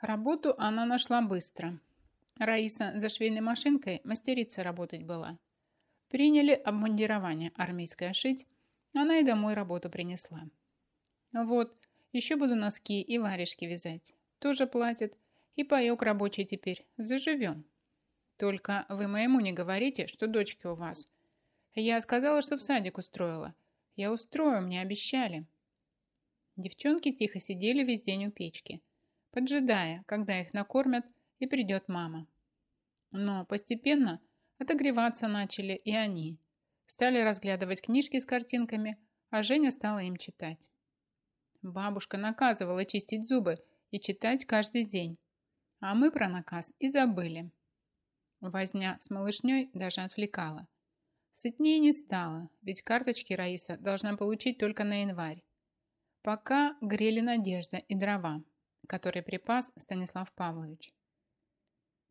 Работу она нашла быстро. Раиса за швейной машинкой мастерица работать была. Приняли обмундирование армейское шить, она и домой работу принесла. Вот, еще буду носки и варежки вязать. Тоже платят. И паек рабочий теперь. Заживем. Только вы моему не говорите, что дочки у вас. Я сказала, что в садик устроила. Я устрою, мне обещали. Девчонки тихо сидели весь день у печки, поджидая, когда их накормят и придет мама. Но постепенно отогреваться начали и они. Стали разглядывать книжки с картинками, а Женя стала им читать. Бабушка наказывала чистить зубы и читать каждый день. А мы про наказ и забыли. Возня с малышней даже отвлекала. Сытнее не стало, ведь карточки Раиса должна получить только на январь. Пока грели надежда и дрова, которые припас Станислав Павлович.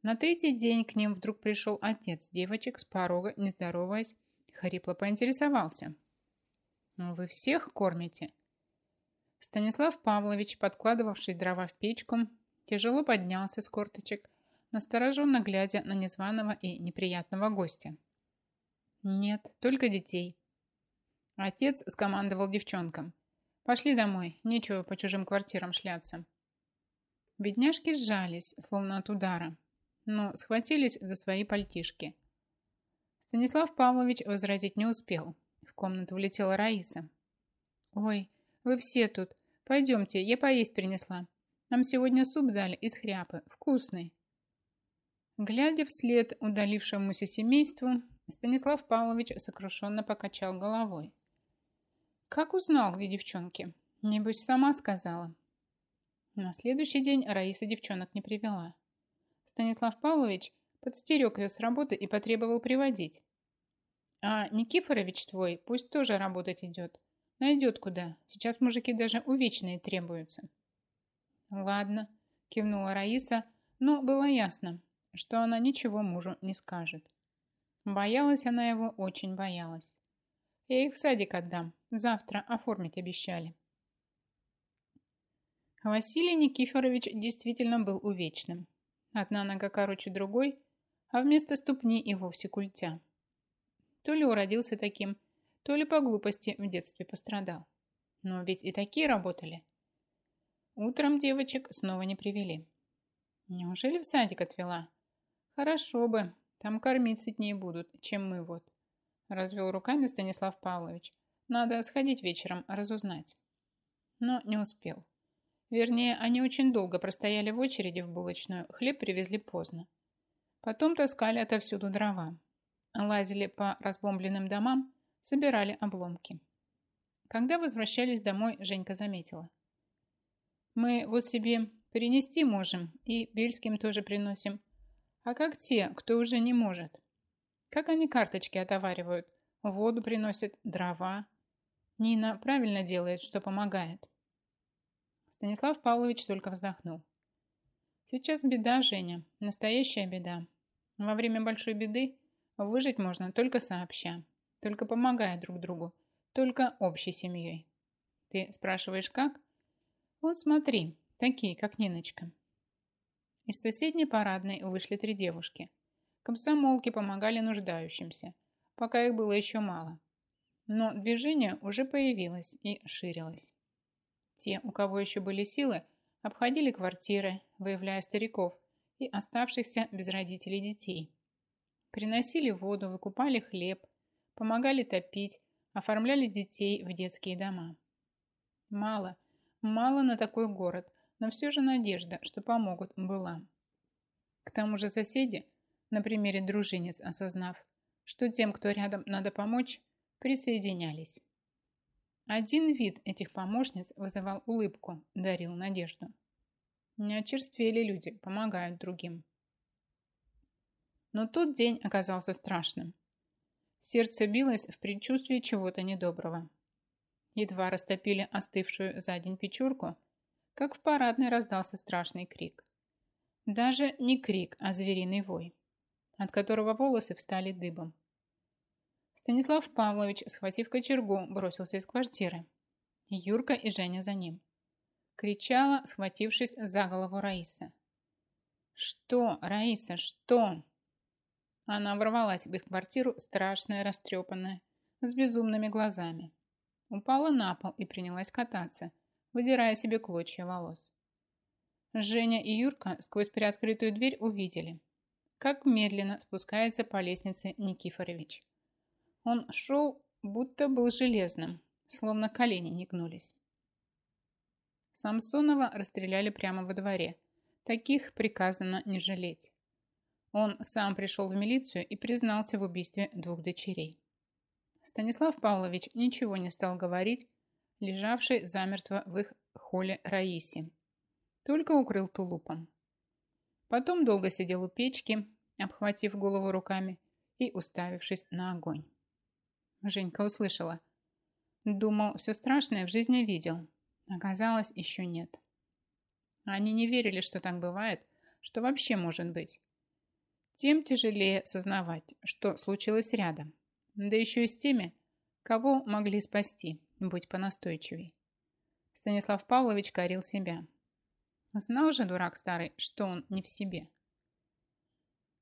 На третий день к ним вдруг пришел отец девочек с порога, не здороваясь, хрипло поинтересовался. «Вы всех кормите?» Станислав Павлович, подкладывавший дрова в печку, тяжело поднялся с корточек, настороженно глядя на незваного и неприятного гостя. «Нет, только детей». Отец скомандовал девчонкам. «Пошли домой, нечего по чужим квартирам шляться». Бедняжки сжались, словно от удара, но схватились за свои пальтишки. Станислав Павлович возразить не успел. В комнату влетела Раиса. «Ой, вы все тут. Пойдемте, я поесть принесла. Нам сегодня суп дали из хряпы. Вкусный. Глядя вслед удалившемуся семейству, Станислав Павлович сокрушенно покачал головой. Как узнал, где девчонки? Небось, сама сказала. На следующий день Раиса девчонок не привела. Станислав Павлович подстерег ее с работы и потребовал приводить. А Никифорович твой пусть тоже работать идет. Найдет куда. Сейчас мужики даже увечные требуются. Ладно, кивнула Раиса, но было ясно, что она ничего мужу не скажет. Боялась она его, очень боялась. Я их в садик отдам. Завтра оформить обещали. Василий Никифорович действительно был увечным. Одна нога короче другой, а вместо ступни и вовсе культя. То ли уродился таким, то ли по глупости в детстве пострадал. Но ведь и такие работали. Утром девочек снова не привели. Неужели в садик отвела? Хорошо бы, там кормить сытнее будут, чем мы вот. Развел руками Станислав Павлович. Надо сходить вечером, разузнать. Но не успел. Вернее, они очень долго простояли в очереди в булочную, хлеб привезли поздно. Потом таскали отовсюду дрова. Лазили по разбомбленным домам, собирали обломки. Когда возвращались домой, Женька заметила. «Мы вот себе перенести можем и Бельским тоже приносим. А как те, кто уже не может? Как они карточки отоваривают, воду приносят, дрова? Нина правильно делает, что помогает». Станислав Павлович только вздохнул. «Сейчас беда, Женя, настоящая беда. Во время большой беды выжить можно только сообща только помогая друг другу, только общей семьей. Ты спрашиваешь, как? Вот смотри, такие, как Ниночка. Из соседней парадной вышли три девушки. Комсомолки помогали нуждающимся, пока их было еще мало. Но движение уже появилось и ширилось. Те, у кого еще были силы, обходили квартиры, выявляя стариков и оставшихся без родителей детей. Приносили воду, выкупали хлеб, помогали топить, оформляли детей в детские дома. Мало, мало на такой город, но все же надежда, что помогут, была. К тому же соседи, на примере дружинец осознав, что тем, кто рядом надо помочь, присоединялись. Один вид этих помощниц вызывал улыбку, дарил надежду. Не очерствели люди, помогают другим. Но тот день оказался страшным. Сердце билось в предчувствии чего-то недоброго. Едва растопили остывшую за день печурку, как в парадной раздался страшный крик. Даже не крик, а звериный вой, от которого волосы встали дыбом. Станислав Павлович, схватив кочергу, бросился из квартиры. Юрка и Женя за ним. Кричала, схватившись за голову Раиса. «Что, Раиса, что?» Она ворвалась в их квартиру, страшная, растрепанная, с безумными глазами. Упала на пол и принялась кататься, выдирая себе клочья волос. Женя и Юрка сквозь приоткрытую дверь увидели, как медленно спускается по лестнице Никифорович. Он шел, будто был железным, словно колени не гнулись. Самсонова расстреляли прямо во дворе. Таких приказано не жалеть. Он сам пришел в милицию и признался в убийстве двух дочерей. Станислав Павлович ничего не стал говорить, лежавшей замертво в их холле Раисе. Только укрыл тулупом. Потом долго сидел у печки, обхватив голову руками и уставившись на огонь. Женька услышала. Думал, все страшное в жизни видел. Оказалось, еще нет. Они не верили, что так бывает, что вообще может быть. Тем тяжелее сознавать, что случилось рядом. Да еще и с теми, кого могли спасти, будь понастойчивей. Станислав Павлович корил себя. Знал же дурак старый, что он не в себе.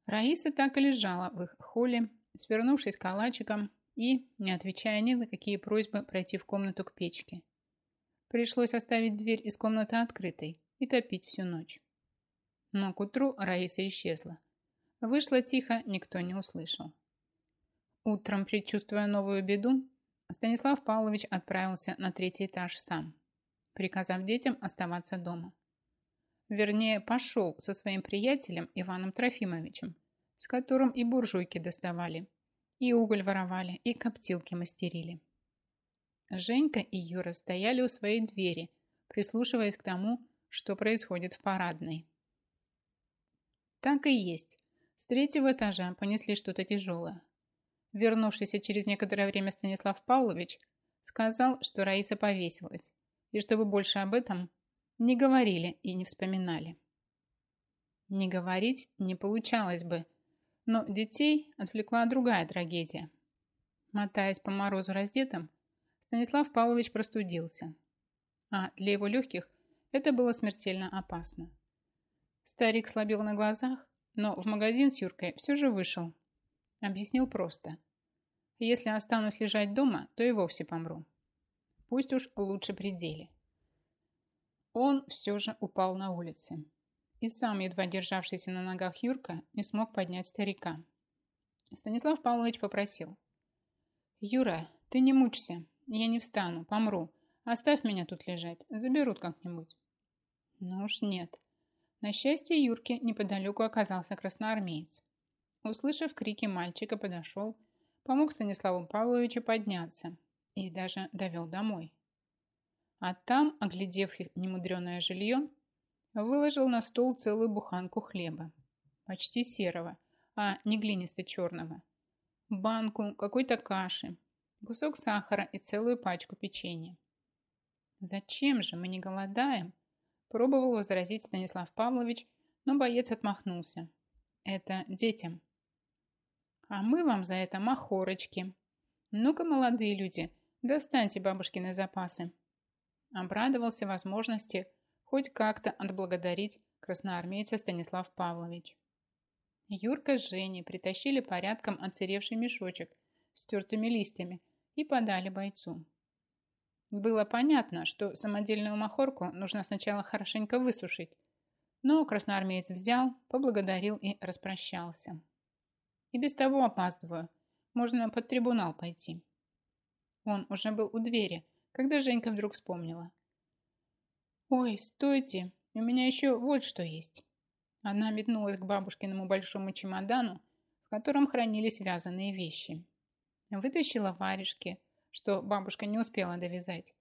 Раиса так и лежала в их холле, свернувшись калачиком и, не отвечая ни на какие просьбы пройти в комнату к печке. Пришлось оставить дверь из комнаты открытой и топить всю ночь. Но к утру Раиса исчезла. Вышла тихо, никто не услышал. Утром, предчувствуя новую беду, Станислав Павлович отправился на третий этаж сам, приказав детям оставаться дома. Вернее, пошел со своим приятелем Иваном Трофимовичем, с которым и буржуйки доставали, и уголь воровали, и коптилки мастерили. Женька и Юра стояли у своей двери, прислушиваясь к тому, что происходит в парадной. Так и есть. С третьего этажа понесли что-то тяжелое. Вернувшийся через некоторое время Станислав Павлович сказал, что Раиса повесилась, и чтобы больше об этом не говорили и не вспоминали. Не говорить не получалось бы, но детей отвлекла другая трагедия. Мотаясь по морозу раздетым, Станислав Павлович простудился, а для его легких это было смертельно опасно. Старик слабел на глазах, но в магазин с Юркой все же вышел. Объяснил просто. Если останусь лежать дома, то и вовсе помру. Пусть уж лучше пределе. Он все же упал на улице. И сам, едва державшийся на ногах Юрка, не смог поднять старика. Станислав Павлович попросил. «Юра, ты не мучься. Я не встану, помру. Оставь меня тут лежать. Заберут как-нибудь». Ну уж нет. На счастье Юрки неподалеку оказался красноармеец. Услышав крики мальчика, подошел, помог Станиславу Павловичу подняться и даже довел домой. А там, оглядев немудреное жилье, выложил на стол целую буханку хлеба, почти серого, а не глинисто-черного, банку какой-то каши, кусок сахара и целую пачку печенья. «Зачем же мы не голодаем?» Пробовал возразить Станислав Павлович, но боец отмахнулся. «Это детям». «А мы вам за это махорочки. Ну-ка, молодые люди, достаньте бабушкины запасы. Обрадовался возможности хоть как-то отблагодарить красноармейца Станислав Павлович. Юрка с Женей притащили порядком отсыревший мешочек с тертыми листьями и подали бойцу. Было понятно, что самодельную махорку нужно сначала хорошенько высушить, но красноармеец взял, поблагодарил и распрощался. И без того опаздываю, можно под трибунал пойти. Он уже был у двери, когда Женька вдруг вспомнила. «Ой, стойте, у меня еще вот что есть». Она метнулась к бабушкиному большому чемодану, в котором хранились вязаные вещи. Вытащила варежки, что бабушка не успела довязать.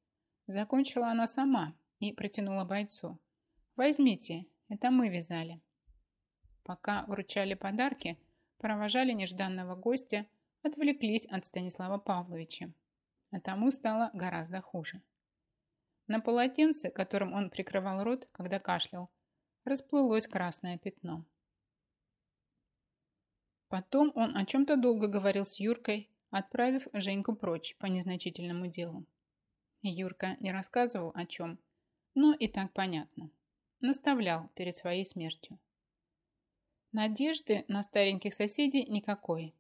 Закончила она сама и протянула бойцу. «Возьмите, это мы вязали». Пока вручали подарки, провожали нежданного гостя, отвлеклись от Станислава Павловича а тому стало гораздо хуже. На полотенце, которым он прикрывал рот, когда кашлял, расплылось красное пятно. Потом он о чем-то долго говорил с Юркой, отправив Женьку прочь по незначительному делу. Юрка не рассказывал о чем, но и так понятно. Наставлял перед своей смертью. Надежды на стареньких соседей никакой.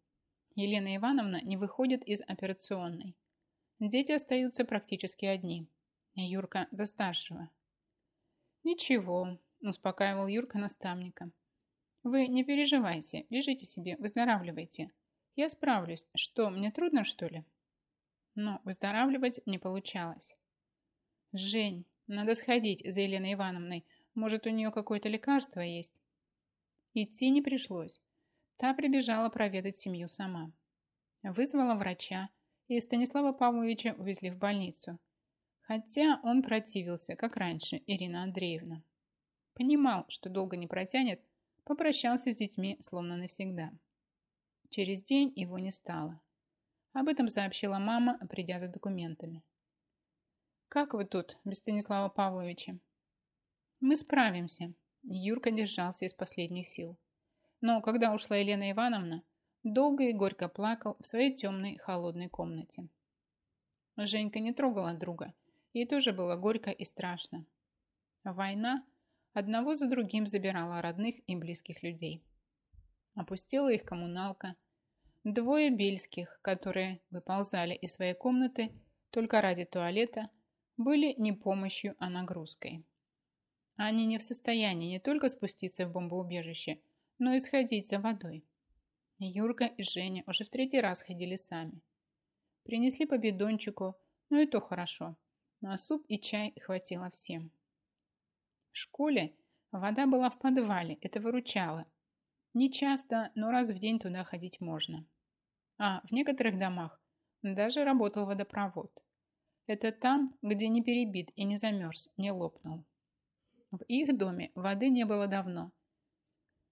Елена Ивановна не выходит из операционной. Дети остаются практически одни. Юрка за старшего. «Ничего», – успокаивал Юрка наставника. «Вы не переживайте, лежите себе, выздоравливайте. Я справлюсь. Что, мне трудно, что ли?» Но выздоравливать не получалось. «Жень, надо сходить за Еленой Ивановной. Может, у нее какое-то лекарство есть?» Идти не пришлось. Та прибежала проведать семью сама. Вызвала врача, и Станислава Павловича увезли в больницу. Хотя он противился, как раньше, Ирина Андреевна. Понимал, что долго не протянет, попрощался с детьми словно навсегда. Через день его не стало. Об этом сообщила мама, придя за документами. «Как вы тут, без Станислава Павловича?» «Мы справимся», Юрка держался из последних сил. Но когда ушла Елена Ивановна, долго и горько плакал в своей темной холодной комнате. Женька не трогала друга, ей тоже было горько и страшно. Война одного за другим забирала родных и близких людей. Опустила их коммуналка. Двое бельских, которые выползали из своей комнаты только ради туалета, были не помощью, а нагрузкой. Они не в состоянии не только спуститься в бомбоубежище, но и сходить за водой. Юрка и Женя уже в третий раз ходили сами. Принесли по бидончику, но и то хорошо. На суп и чай хватило всем. В школе вода была в подвале, это выручало. Не часто, но раз в день туда ходить можно. А в некоторых домах даже работал водопровод. Это там, где не перебит и не замерз, не лопнул. В их доме воды не было давно.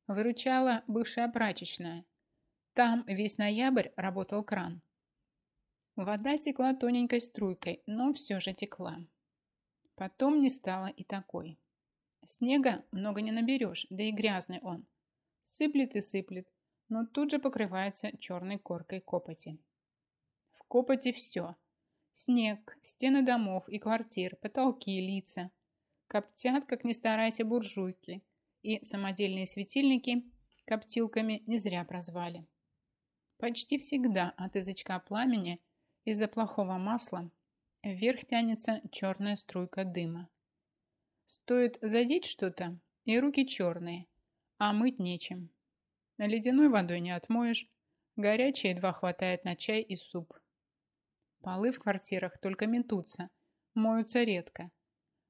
Выручала бывшая прачечная. Там весь ноябрь работал кран. Вода текла тоненькой струйкой, но все же текла. Потом не стало и такой. Снега много не наберешь, да и грязный он. Сыплет и сыплет, но тут же покрывается черной коркой копоти. В копоти все. Снег, стены домов и квартир, потолки, лица – Коптят, как ни старайся, буржуйки. И самодельные светильники коптилками не зря прозвали. Почти всегда от язычка пламени из-за плохого масла вверх тянется черная струйка дыма. Стоит задеть что-то, и руки черные, а мыть нечем. На ледяной водой не отмоешь, горячей едва хватает на чай и суп. Полы в квартирах только метутся, моются редко –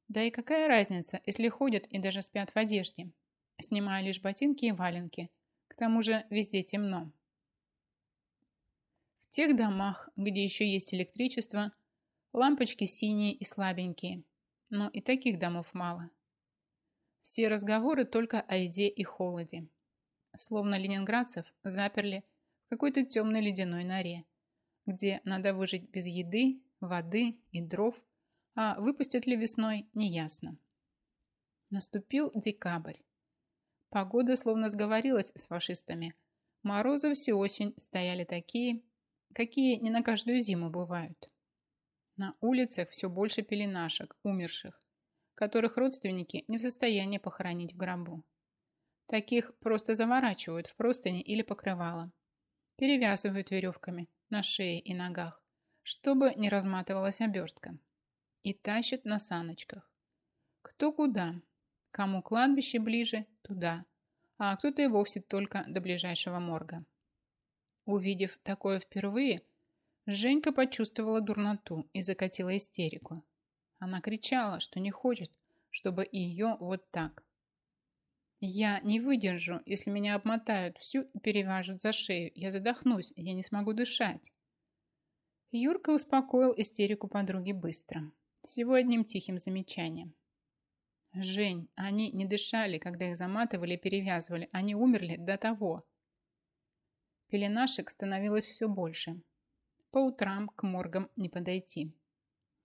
да и какая разница, если ходят и даже спят в одежде, снимая лишь ботинки и валенки. К тому же везде темно. Тех домах, где еще есть электричество, лампочки синие и слабенькие, но и таких домов мало. Все разговоры только о еде и холоде. Словно ленинградцев заперли в какой-то темной ледяной норе, где надо выжить без еды, воды и дров – а выпустят ли весной, неясно. Наступил декабрь. Погода словно сговорилась с фашистами. Морозы всю осень стояли такие, какие не на каждую зиму бывают. На улицах все больше пеленашек, умерших, которых родственники не в состоянии похоронить в гробу. Таких просто заворачивают в простыни или покрывало. Перевязывают веревками на шее и ногах, чтобы не разматывалась обертка и тащат на саночках. Кто куда, кому кладбище ближе, туда, а кто-то и вовсе только до ближайшего морга. Увидев такое впервые, Женька почувствовала дурноту и закатила истерику. Она кричала, что не хочет, чтобы ее вот так. «Я не выдержу, если меня обмотают всю и перевяжут за шею. Я задохнусь, я не смогу дышать». Юрка успокоил истерику подруги быстро. Всего одним тихим замечанием. Жень, они не дышали, когда их заматывали и перевязывали. Они умерли до того. Пеленашек становилось все больше. По утрам к моргам не подойти.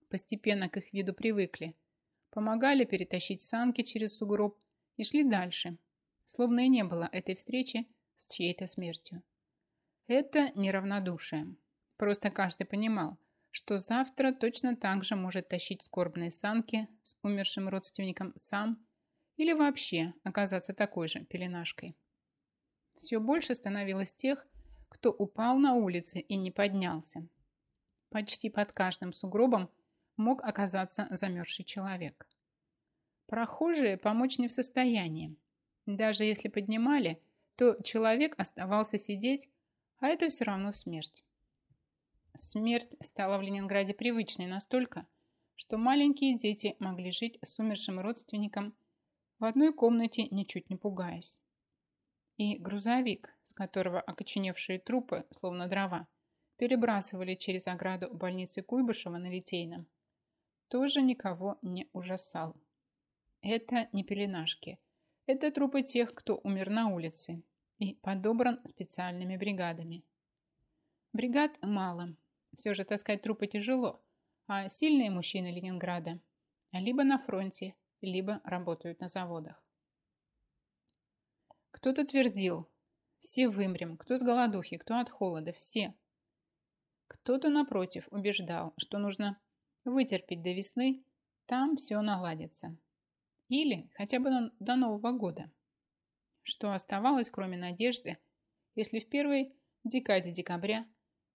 Постепенно к их виду привыкли. Помогали перетащить санки через сугроб и шли дальше, словно и не было этой встречи с чьей-то смертью. Это неравнодушие. Просто каждый понимал – что завтра точно так же может тащить скорбные санки с умершим родственником сам или вообще оказаться такой же пеленашкой. Все больше становилось тех, кто упал на улице и не поднялся. Почти под каждым сугробом мог оказаться замерзший человек. Прохожие помочь не в состоянии. Даже если поднимали, то человек оставался сидеть, а это все равно смерть. Смерть стала в Ленинграде привычной настолько, что маленькие дети могли жить с умершим родственником в одной комнате, ничуть не пугаясь. И грузовик, с которого окоченевшие трупы, словно дрова, перебрасывали через ограду больницы Куйбышева на Литейном, тоже никого не ужасал. Это не пеленашки. Это трупы тех, кто умер на улице и подобран специальными бригадами. Бригад мало. Все же таскать трупы тяжело, а сильные мужчины Ленинграда либо на фронте, либо работают на заводах. Кто-то твердил, все вымрем, кто с голодухи, кто от холода, все. Кто-то, напротив, убеждал, что нужно вытерпеть до весны, там все наладится. Или хотя бы до Нового года. Что оставалось, кроме надежды, если в первой декаде декабря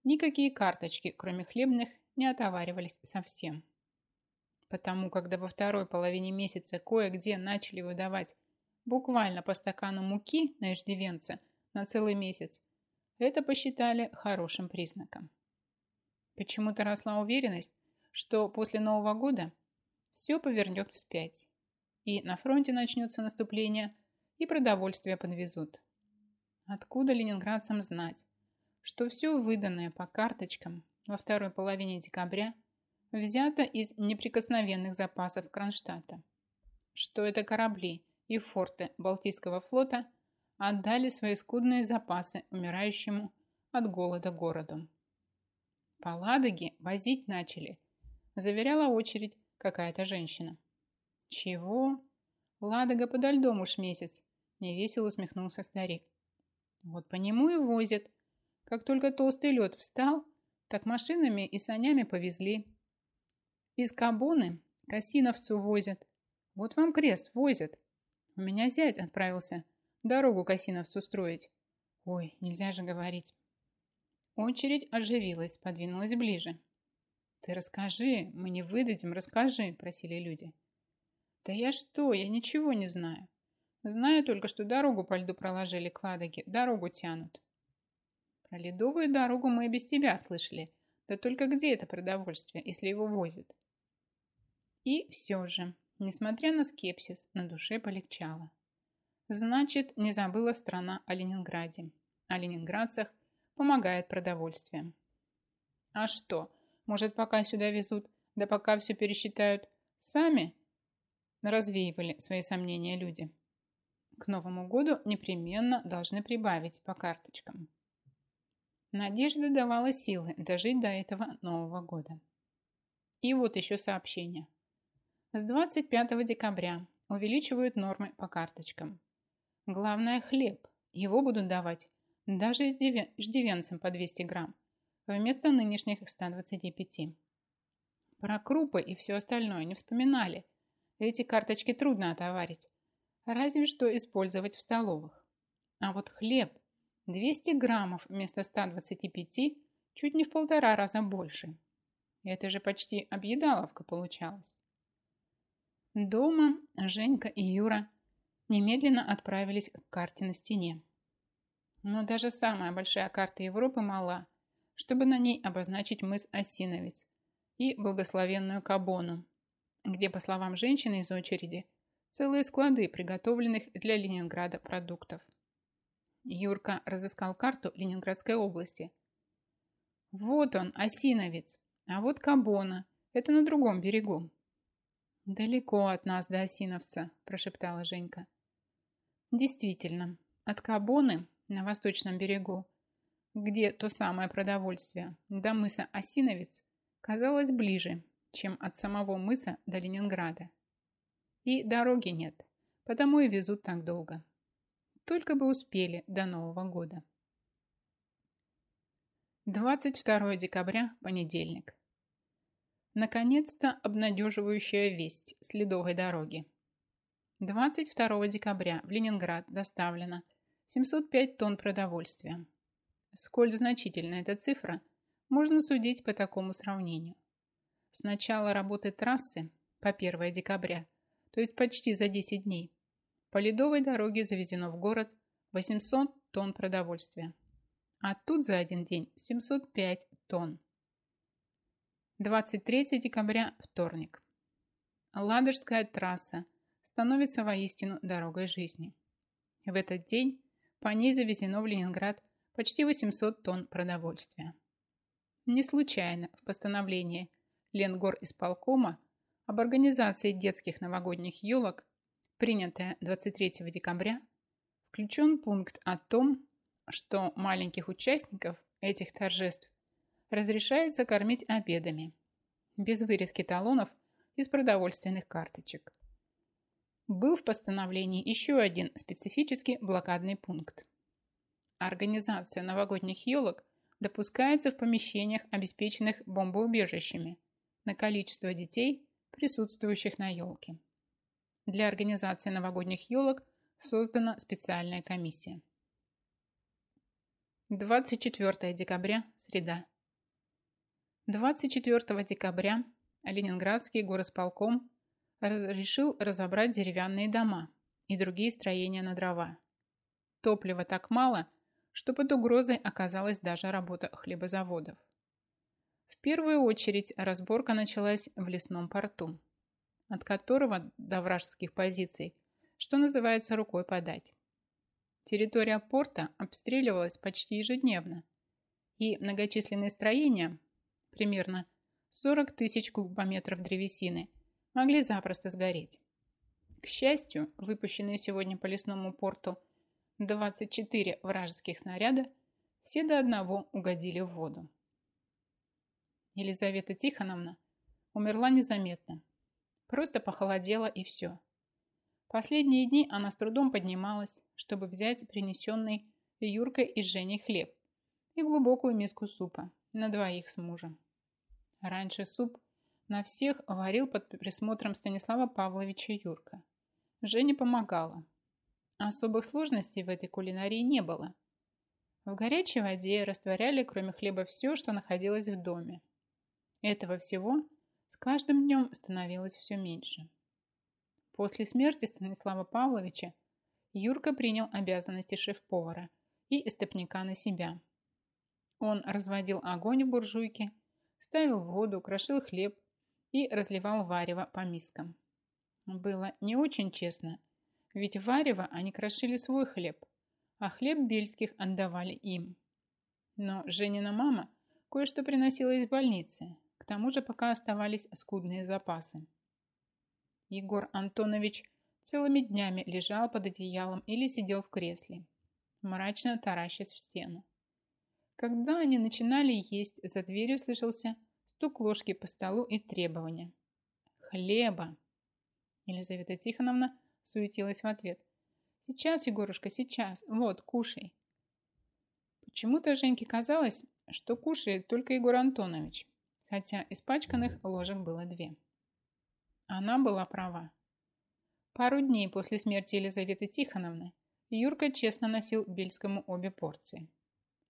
никакие карточки, кроме хлебных, не отоваривались совсем. Потому, когда во второй половине месяца кое-где начали выдавать буквально по стакану муки на иждивенца на целый месяц, это посчитали хорошим признаком. Почему-то росла уверенность, что после Нового года все повернет вспять, и на фронте начнется наступление, и продовольствие подвезут. Откуда ленинградцам знать, что все выданное по карточкам во второй половине декабря взято из неприкосновенных запасов Кронштадта, что это корабли и форты Балтийского флота отдали свои скудные запасы умирающему от голода городу. По Ладоге возить начали, заверяла очередь какая-то женщина. Чего? Ладога подо льдом уж месяц, невесело усмехнулся старик. Вот по нему и возят. Как только толстый лед встал, так машинами и санями повезли. Из Кабоны к Осиновцу возят. Вот вам крест возят. У меня зять отправился дорогу к Осиновцу строить. Ой, нельзя же говорить. Очередь оживилась, подвинулась ближе. «Ты расскажи, мы не выдадим, расскажи», – просили люди. «Да я что, я ничего не знаю. Знаю только, что дорогу по льду проложили к дорогу тянут». «Про ледовую дорогу мы и без тебя слышали. Да только где это продовольствие, если его возят?» И все же, несмотря на скепсис, на душе полегчало. Значит, не забыла страна о Ленинграде, о ленинградцах помогает продовольствием. А что, может, пока сюда везут, да пока все пересчитают сами? Развеивали свои сомнения люди. К Новому году непременно должны прибавить по карточкам. Надежда давала силы дожить до этого Нового года. И вот еще сообщение. С 25 декабря увеличивают нормы по карточкам. Главное – хлеб. Его будут давать даже иждивенцам по 200 грамм, вместо нынешних 125. Про крупы и все остальное не вспоминали. Эти карточки трудно отоварить. Разве что использовать в столовых. А вот хлеб 200 граммов вместо 125 чуть не в полтора раза больше. Это же почти объедаловка получалась. Дома Женька и Юра немедленно отправились к карте на стене. Но даже самая большая карта Европы мала, чтобы на ней обозначить мыс Осиновец и благословенную Кабону, где, по словам женщины из очереди, целые склады приготовленных для Ленинграда продуктов. Юрка разыскал карту Ленинградской области. Вот он, Осиновец, а вот Кабона, это на другом берегу. «Далеко от нас до Осиновца», – прошептала Женька. Действительно, от Кабоны на восточном берегу, где то самое продовольствие, до мыса Осиновец, казалось ближе, чем от самого мыса до Ленинграда. И дороги нет, потому и везут так долго. Только бы успели до Нового года. 22 декабря, понедельник. Наконец-то обнадеживающая весть с ледовой дороги. 22 декабря в Ленинград доставлено 705 тонн продовольствия. Сколь значительна эта цифра, можно судить по такому сравнению. С начала работы трассы по 1 декабря, то есть почти за 10 дней, по ледовой дороге завезено в город 800 тонн продовольствия. А тут за один день 705 тонн. 23 декабря, вторник. Ладожская трасса становится воистину дорогой жизни. В этот день по ней завезено в Ленинград почти 800 тонн продовольствия. Не случайно в постановлении Ленгор исполкома об организации детских новогодних елок, принятое 23 декабря, включен пункт о том, что маленьких участников этих торжеств разрешается кормить обедами, без вырезки талонов из продовольственных карточек. Был в постановлении еще один специфический блокадный пункт. Организация новогодних елок допускается в помещениях, обеспеченных бомбоубежищами, на количество детей, присутствующих на елке. Для организации новогодних елок создана специальная комиссия. 24 декабря, среда. 24 декабря Ленинградский горосполком решил разобрать деревянные дома и другие строения на дрова. Топлива так мало, что под угрозой оказалась даже работа хлебозаводов. В первую очередь разборка началась в лесном порту, от которого до вражеских позиций, что называется, рукой подать. Территория порта обстреливалась почти ежедневно, и многочисленные строения, примерно 40 тысяч кубометров древесины, могли запросто сгореть. К счастью, выпущенные сегодня по лесному порту 24 вражеских снаряда все до одного угодили в воду. Елизавета Тихоновна умерла незаметно. Просто похолодела и все. Последние дни она с трудом поднималась, чтобы взять принесенный Юркой и Женей хлеб и глубокую миску супа на двоих с мужем. Раньше суп на всех варил под присмотром Станислава Павловича Юрка. Женя помогала. Особых сложностей в этой кулинарии не было. В горячей воде растворяли, кроме хлеба, все, что находилось в доме. Этого всего с каждым днем становилось все меньше. После смерти Станислава Павловича Юрка принял обязанности шеф-повара и истопника на себя. Он разводил огонь в буржуйке, ставил воду, крошил хлеб и разливал варево по мискам. Было не очень честно, ведь варево они крошили свой хлеб, а хлеб бельских отдавали им. Но Женина мама кое-что приносила из больницы, к тому же пока оставались скудные запасы. Егор Антонович целыми днями лежал под одеялом или сидел в кресле, мрачно таращась в стену. Когда они начинали есть, за дверью слышался стук ложки по столу и требования. «Хлеба!» Елизавета Тихоновна суетилась в ответ. «Сейчас, Егорушка, сейчас. Вот, кушай». Почему-то Женьке казалось, что кушает только Егор Антонович, хотя испачканных ложек было две. Она была права. Пару дней после смерти Елизаветы Тихоновны Юрка честно носил Бельскому обе порции.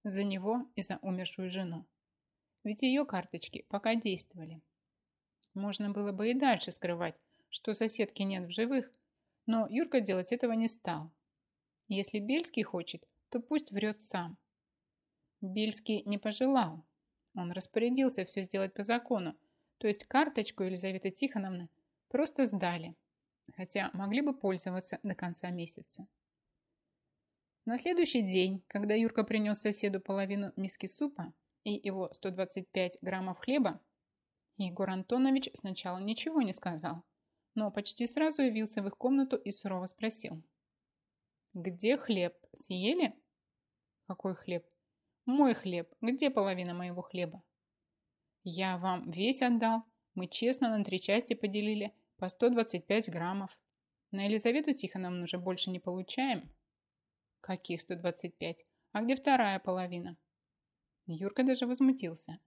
За него и за умершую жену. Ведь ее карточки пока действовали. Можно было бы и дальше скрывать, что соседки нет в живых, но Юрка делать этого не стал. Если Бельский хочет, то пусть врет сам. Бельский не пожелал. Он распорядился все сделать по закону, то есть карточку Елизаветы Тихоновны просто сдали, хотя могли бы пользоваться до конца месяца. На следующий день, когда Юрка принес соседу половину миски супа, и его 125 граммов хлеба, Егор Антонович сначала ничего не сказал, но почти сразу явился в их комнату и сурово спросил. «Где хлеб? Съели?» «Какой хлеб?» «Мой хлеб. Где половина моего хлеба?» «Я вам весь отдал. Мы честно на три части поделили по 125 граммов. На Елизавету Тихоновну уже больше не получаем». «Каких 125? А где вторая половина?» Юрка даже возмутился.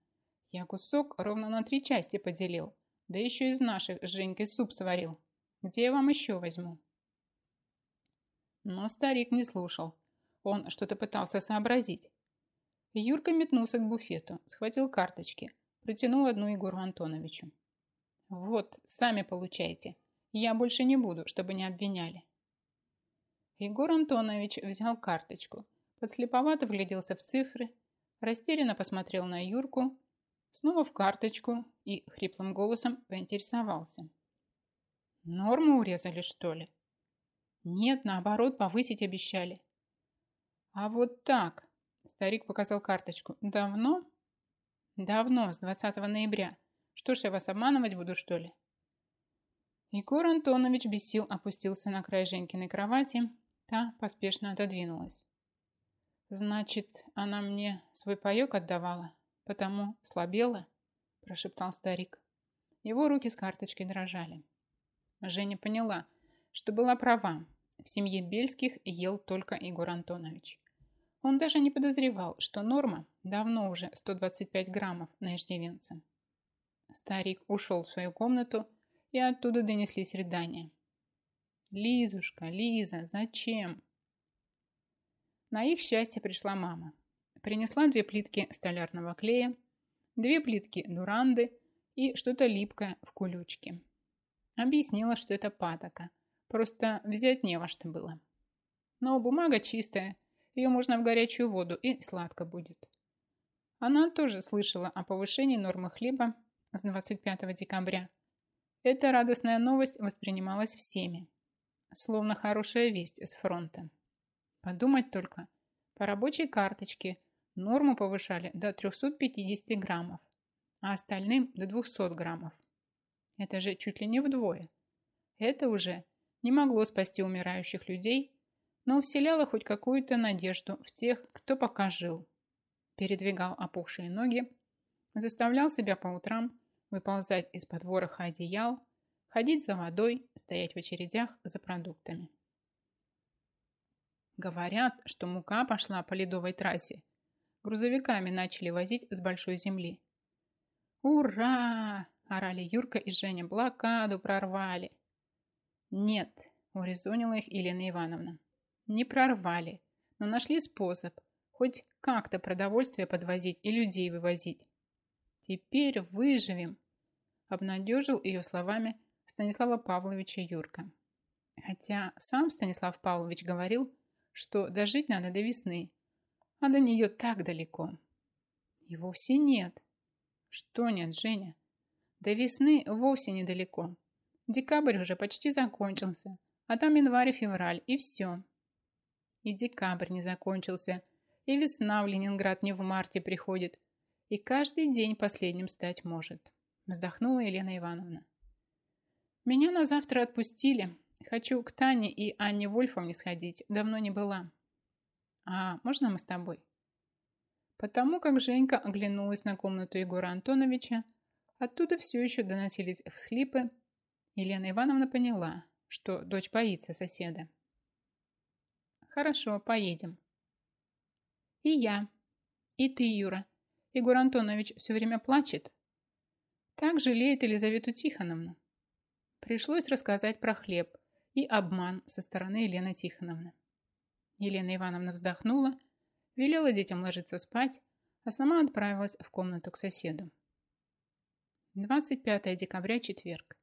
Я кусок ровно на три части поделил, да еще из наших с Женькой суп сварил. Где я вам еще возьму? Но старик не слушал. Он что-то пытался сообразить. Юрка метнулся к буфету, схватил карточки, протянул одну Егору Антоновичу. «Вот, сами получайте. Я больше не буду, чтобы не обвиняли». Егор Антонович взял карточку, подслеповато вгляделся в цифры, растерянно посмотрел на Юрку, снова в карточку и хриплым голосом поинтересовался. «Норму урезали, что ли?» «Нет, наоборот, повысить обещали». «А вот так», – старик показал карточку, – «давно?» «Давно, с 20 ноября. Что ж, я вас обманывать буду, что ли?» Егор Антонович без сил опустился на край Женькиной кровати, та поспешно отодвинулась. «Значит, она мне свой паёк отдавала, потому слабела?» – прошептал старик. Его руки с карточкой дрожали. Женя поняла, что была права. В семье Бельских ел только Егор Антонович. Он даже не подозревал, что норма давно уже 125 граммов на иждивенца. Старик ушел в свою комнату, и оттуда донеслись рыдания. «Лизушка, Лиза, зачем?» На их счастье пришла мама. Принесла две плитки столярного клея, две плитки дуранды и что-то липкое в кулючке. Объяснила, что это патока. Просто взять не во что было. Но бумага чистая, ее можно в горячую воду и сладко будет. Она тоже слышала о повышении нормы хлеба с 25 декабря. Эта радостная новость воспринималась всеми, словно хорошая весть с фронта. Подумать только, по рабочей карточке норму повышали до 350 граммов, а остальным до 200 граммов. Это же чуть ли не вдвое. Это уже не могло спасти умирающих людей, но вселяло хоть какую-то надежду в тех, кто пока жил. Передвигал опухшие ноги, заставлял себя по утрам выползать из-под вороха одеял, ходить за водой, стоять в очередях за продуктами. Говорят, что мука пошла по ледовой трассе. Грузовиками начали возить с большой земли. «Ура!» – орали Юрка и Женя. «Блокаду прорвали!» «Нет!» – урезонила их Елена Ивановна. «Не прорвали, но нашли способ хоть как-то продовольствие подвозить и людей вывозить. Теперь выживем!» – обнадежил ее словами Станислава Павловича Юрка. Хотя сам Станислав Павлович говорил, что дожить надо до весны, а до нее так далеко. И вовсе нет. Что нет, Женя? До весны вовсе недалеко. Декабрь уже почти закончился, а там январь и февраль, и все. И декабрь не закончился, и весна в Ленинград не в марте приходит, и каждый день последним стать может. Вздохнула Елена Ивановна. Меня на завтра отпустили, Хочу к Тане и Анне Вольфовне сходить. Давно не была. А можно мы с тобой? Потому как Женька оглянулась на комнату Егора Антоновича, оттуда все еще доносились всхлипы. Елена Ивановна поняла, что дочь боится соседа. Хорошо, поедем. И я. И ты, Юра. Егор Антонович все время плачет. Так жалеет Елизавету Тихоновну. Пришлось рассказать про хлеб, и обман со стороны Елены Тихоновны. Елена Ивановна вздохнула, велела детям ложиться спать, а сама отправилась в комнату к соседу. 25 декабря, четверг.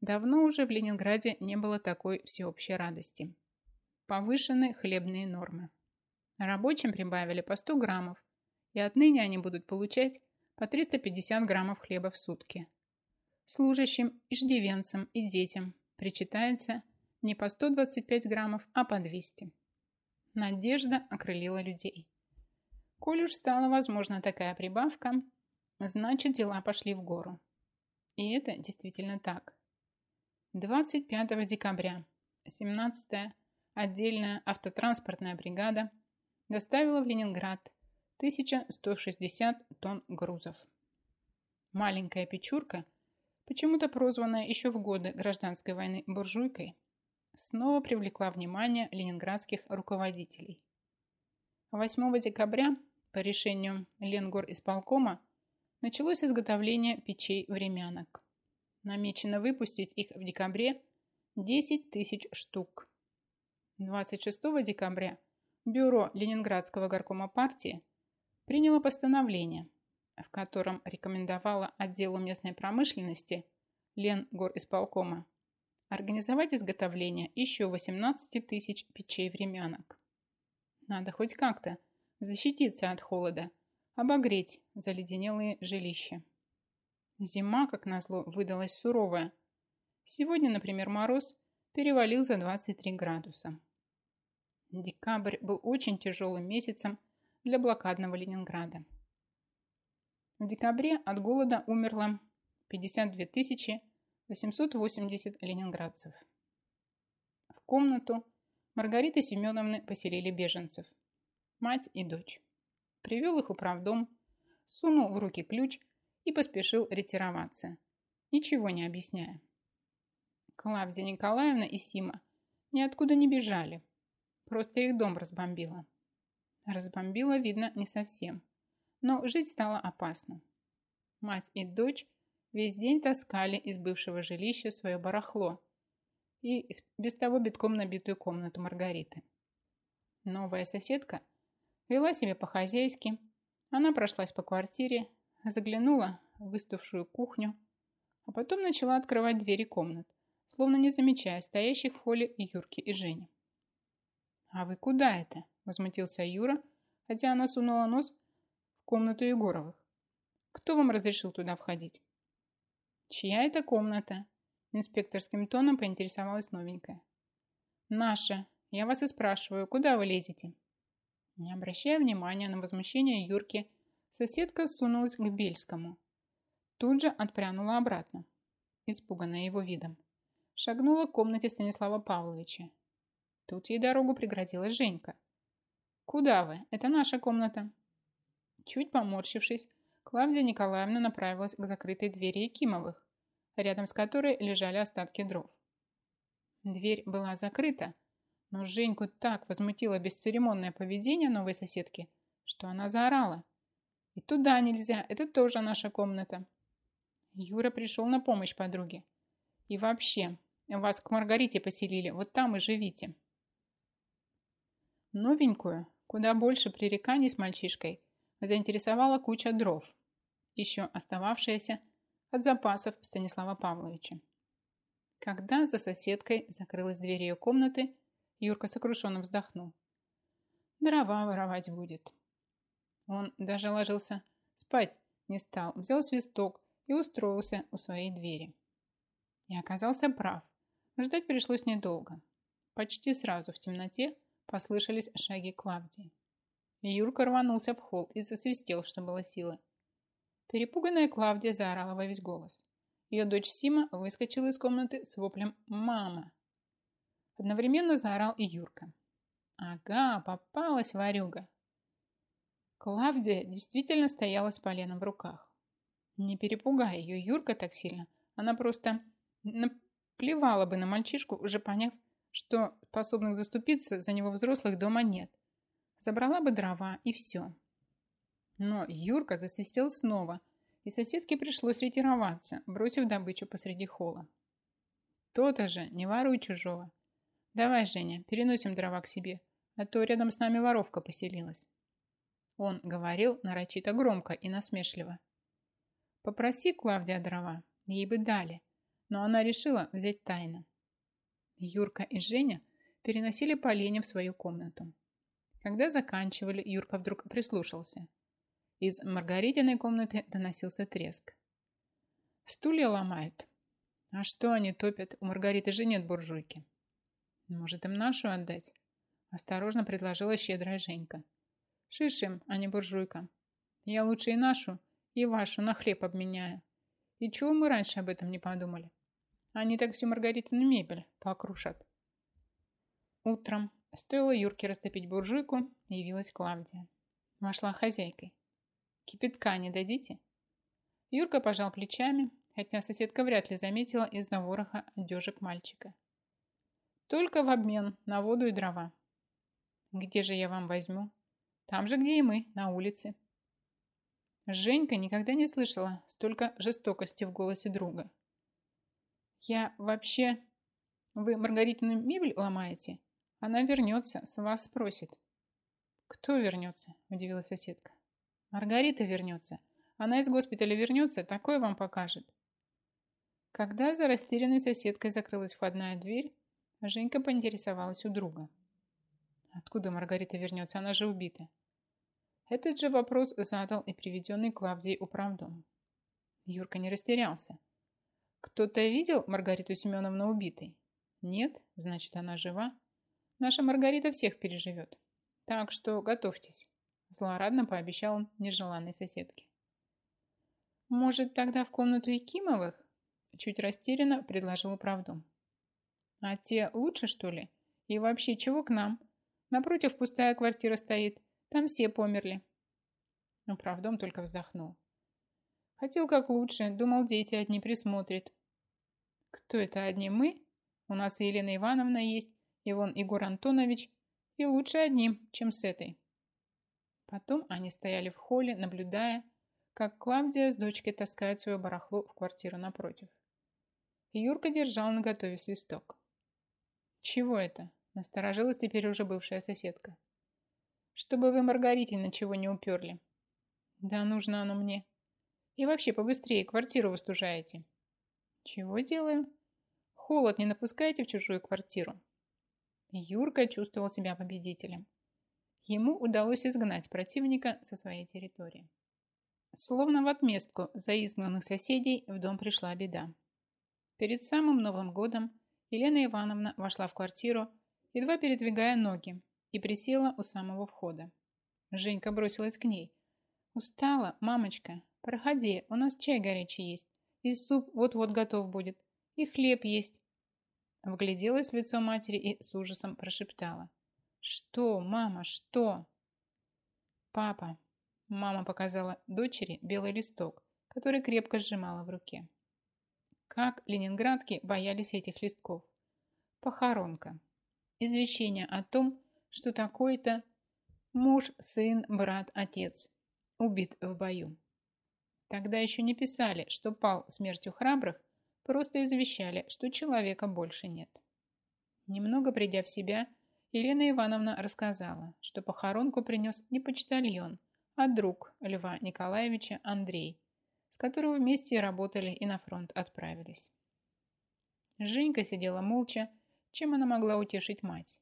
Давно уже в Ленинграде не было такой всеобщей радости. Повышены хлебные нормы. Рабочим прибавили по 100 граммов, и отныне они будут получать по 350 граммов хлеба в сутки. Служащим, иждивенцам и детям причитается не по 125 граммов, а по 200. Надежда окрылила людей. Коль уж стала возможна такая прибавка, значит дела пошли в гору. И это действительно так. 25 декабря 17-я отдельная автотранспортная бригада доставила в Ленинград 1160 тонн грузов. Маленькая печурка – почему-то прозванная еще в годы гражданской войны буржуйкой, снова привлекла внимание ленинградских руководителей. 8 декабря по решению Ленгор исполкома началось изготовление печей-времянок. Намечено выпустить их в декабре 10 тысяч штук. 26 декабря Бюро Ленинградского горкома партии приняло постановление, в котором рекомендовало отделу местной промышленности Ленгорисполкома организовать изготовление еще 18 тысяч печей-времянок. Надо хоть как-то защититься от холода, обогреть заледенелые жилища. Зима, как назло, выдалась суровая. Сегодня, например, мороз перевалил за 23 градуса. Декабрь был очень тяжелым месяцем для блокадного Ленинграда. В декабре от голода умерло 52 880 ленинградцев. В комнату Маргариты Семеновны поселили беженцев, мать и дочь. Привел их управдом, сунул в руки ключ и поспешил ретироваться, ничего не объясняя. Клавдия Николаевна и Сима ниоткуда не бежали, просто их дом разбомбило. Разбомбило, видно, не совсем, но жить стало опасно. Мать и дочь весь день таскали из бывшего жилища свое барахло и без того битком набитую комнату Маргариты. Новая соседка вела себя по-хозяйски. Она прошлась по квартире, заглянула в выставшую кухню, а потом начала открывать двери комнат, словно не замечая стоящих в холле Юрки и Жени. «А вы куда это?» – возмутился Юра, хотя она сунула нос комнату Егоровых. «Кто вам разрешил туда входить?» «Чья это комната?» Инспекторским тоном поинтересовалась новенькая. «Наша. Я вас и спрашиваю, куда вы лезете?» Не обращая внимания на возмущение Юрки, соседка сунулась к Бельскому. Тут же отпрянула обратно, испуганная его видом. Шагнула к комнате Станислава Павловича. Тут ей дорогу преградила Женька. «Куда вы? Это наша комната». Чуть поморщившись, Клавдия Николаевна направилась к закрытой двери Якимовых, рядом с которой лежали остатки дров. Дверь была закрыта, но Женьку так возмутило бесцеремонное поведение новой соседки, что она заорала. «И туда нельзя, это тоже наша комната». Юра пришел на помощь подруге. «И вообще, вас к Маргарите поселили, вот там и живите». Новенькую, куда больше пререканий с мальчишкой, заинтересовала куча дров, еще остававшаяся от запасов Станислава Павловича. Когда за соседкой закрылась дверь ее комнаты, Юрка сокрушенно вздохнул. Дрова воровать будет. Он даже ложился спать не стал, взял свисток и устроился у своей двери. И оказался прав. Ждать пришлось недолго. Почти сразу в темноте послышались шаги Клавдии. Юрка рванулся в холл и засвистел, что было силы. Перепуганная Клавдия заорала во весь голос. Ее дочь Сима выскочила из комнаты с воплем «Мама!». Одновременно заорал и Юрка. «Ага, попалась варюга!» Клавдия действительно стояла с поленом в руках. Не перепугай ее Юрка так сильно. Она просто наплевала бы на мальчишку, уже поняв, что способных заступиться за него взрослых дома нет. Забрала бы дрова и все. Но Юрка засвистел снова, и соседке пришлось ретироваться, бросив добычу посреди холла. То-то же, не воруй чужого. Давай, Женя, переносим дрова к себе, а то рядом с нами воровка поселилась. Он говорил нарочито громко и насмешливо. Попроси Клавдия дрова, ей бы дали, но она решила взять тайно. Юрка и Женя переносили поленья в свою комнату. Когда заканчивали, Юрка вдруг прислушался. Из Маргаритиной комнаты доносился треск. Стулья ломают. А что они топят? У Маргариты же нет буржуйки. Может, им нашу отдать? Осторожно предложила щедрая Женька. Шишим, а не буржуйка. Я лучше и нашу, и вашу на хлеб обменяю. И чего мы раньше об этом не подумали? Они так всю Маргаритину мебель покрушат. Утром стоило Юрке растопить буржуйку, явилась Клавдия. Вошла хозяйкой. Кипятка не дадите?» Юрка пожал плечами, хотя соседка вряд ли заметила из-за вороха одежек мальчика. «Только в обмен на воду и дрова». «Где же я вам возьму?» «Там же, где и мы, на улице». Женька никогда не слышала столько жестокости в голосе друга. «Я вообще... Вы Маргаритину мебель ломаете? Она вернется, с вас спросит». «Кто вернется?» – удивилась соседка. «Маргарита вернется. Она из госпиталя вернется, такое вам покажет». Когда за растерянной соседкой закрылась входная дверь, Женька поинтересовалась у друга. «Откуда Маргарита вернется? Она же убита». Этот же вопрос задал и приведенный Клавдией управдом. Юрка не растерялся. «Кто-то видел Маргариту Семеновну убитой?» «Нет, значит, она жива. Наша Маргарита всех переживет. Так что готовьтесь», – злорадно пообещал он нежеланной соседке. «Может, тогда в комнату Якимовых?» Чуть растерянно предложил правду. «А те лучше, что ли? И вообще, чего к нам? Напротив пустая квартира стоит. Там все померли». Но правдом только вздохнул. Хотел как лучше, думал, дети одни присмотрит. Кто это одни мы? У нас Елена Ивановна есть, и вон Егор Антонович, и лучше одним, чем с этой. Потом они стояли в холле, наблюдая, как Клавдия с дочкой таскают свое барахло в квартиру напротив. Юрка держал на готове свисток. «Чего это?» – насторожилась теперь уже бывшая соседка. «Чтобы вы Маргаритина чего не уперли». «Да нужно оно мне. И вообще побыстрее квартиру выстужаете». «Чего делаю?» «Холод не напускайте в чужую квартиру». Юрка чувствовал себя победителем. Ему удалось изгнать противника со своей территории. Словно в отместку за изгнанных соседей в дом пришла беда. Перед самым Новым годом Елена Ивановна вошла в квартиру, едва передвигая ноги, и присела у самого входа. Женька бросилась к ней. «Устала, мамочка. Проходи, у нас чай горячий есть, и суп вот-вот готов будет, и хлеб есть». Вгляделась в лицо матери и с ужасом прошептала. «Что, мама, что?» «Папа», – мама показала дочери белый листок, который крепко сжимала в руке. Как ленинградки боялись этих листков. Похоронка. Извещение о том, что такой-то муж, сын, брат, отец убит в бою. Тогда еще не писали, что пал смертью храбрых, просто извещали, что человека больше нет. Немного придя в себя, Елена Ивановна рассказала, что похоронку принес не почтальон, а друг Льва Николаевича Андрей, которого вместе работали и на фронт отправились. Женька сидела молча, чем она могла утешить мать,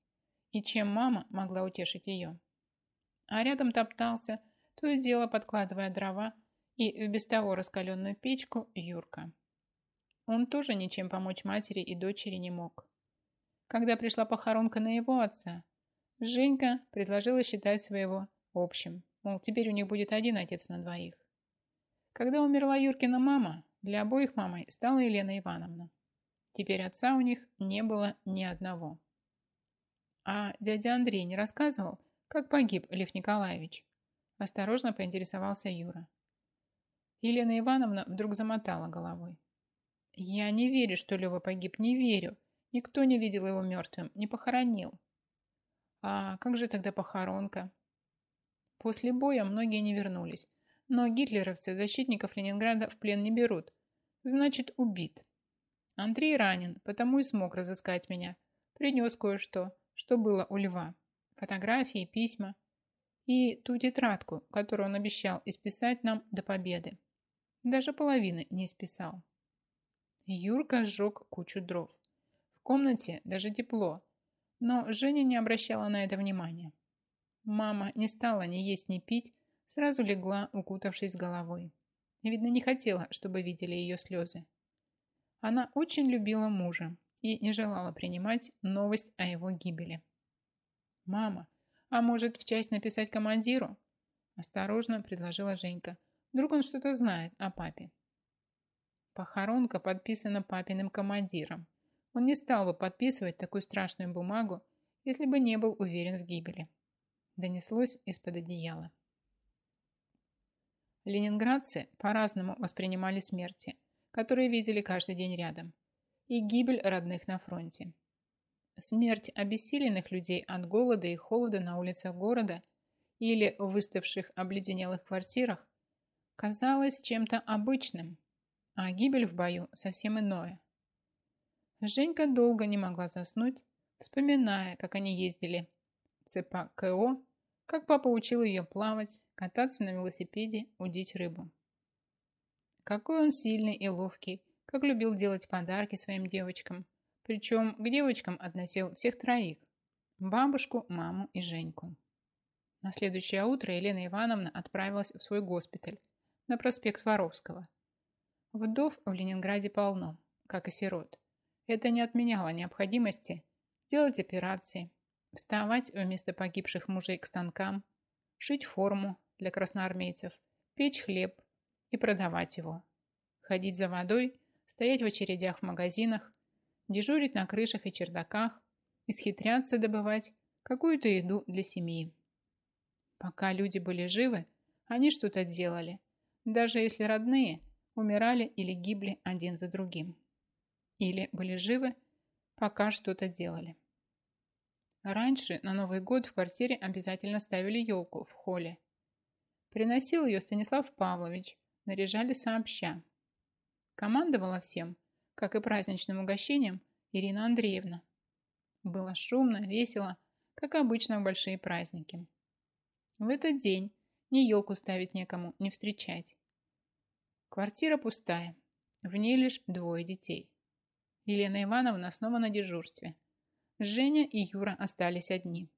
и чем мама могла утешить ее. А рядом топтался, то и дело подкладывая дрова, и в без того раскаленную печку Юрка. Он тоже ничем помочь матери и дочери не мог. Когда пришла похоронка на его отца, Женька предложила считать своего общим, мол, теперь у них будет один отец на двоих. Когда умерла Юркина мама, для обоих мамой стала Елена Ивановна. Теперь отца у них не было ни одного. А дядя Андрей не рассказывал, как погиб Лев Николаевич? Осторожно поинтересовался Юра. Елена Ивановна вдруг замотала головой. «Я не верю, что Лева погиб, не верю. Никто не видел его мертвым, не похоронил». «А как же тогда похоронка?» После боя многие не вернулись, но гитлеровцы защитников Ленинграда в плен не берут. Значит, убит. Андрей ранен, потому и смог разыскать меня. Принес кое-что, что было у льва. Фотографии, письма. И ту тетрадку, которую он обещал исписать нам до победы. Даже половины не исписал. Юрка сжег кучу дров. В комнате даже тепло, но Женя не обращала на это внимания. Мама не стала ни есть, ни пить, Сразу легла, укутавшись головой. Видно, не хотела, чтобы видели ее слезы. Она очень любила мужа и не желала принимать новость о его гибели. «Мама, а может в часть написать командиру?» Осторожно предложила Женька. Вдруг он что-то знает о папе. Похоронка подписана папиным командиром. Он не стал бы подписывать такую страшную бумагу, если бы не был уверен в гибели. Донеслось из-под одеяла. Ленинградцы по-разному воспринимали смерти, которые видели каждый день рядом, и гибель родных на фронте. Смерть обессиленных людей от голода и холода на улицах города или в выставших обледенелых квартирах казалась чем-то обычным, а гибель в бою совсем иное. Женька долго не могла заснуть, вспоминая, как они ездили ЦП КО как папа учил ее плавать, кататься на велосипеде, удить рыбу. Какой он сильный и ловкий, как любил делать подарки своим девочкам. Причем к девочкам относил всех троих. Бабушку, маму и Женьку. На следующее утро Елена Ивановна отправилась в свой госпиталь на проспект Воровского. Вдов в Ленинграде полно, как и сирот. Это не отменяло необходимости делать операции, вставать вместо погибших мужей к станкам, шить форму для красноармейцев, печь хлеб и продавать его, ходить за водой, стоять в очередях в магазинах, дежурить на крышах и чердаках, исхитряться добывать какую-то еду для семьи. Пока люди были живы, они что-то делали, даже если родные умирали или гибли один за другим. Или были живы, пока что-то делали. Раньше на Новый год в квартире обязательно ставили елку в холле. Приносил ее Станислав Павлович, наряжали сообща. Командовала всем, как и праздничным угощением, Ирина Андреевна. Было шумно, весело, как обычно в большие праздники. В этот день ни елку ставить некому, не встречать. Квартира пустая, в ней лишь двое детей. Елена Ивановна снова на дежурстве – Женя и Юра остались одни.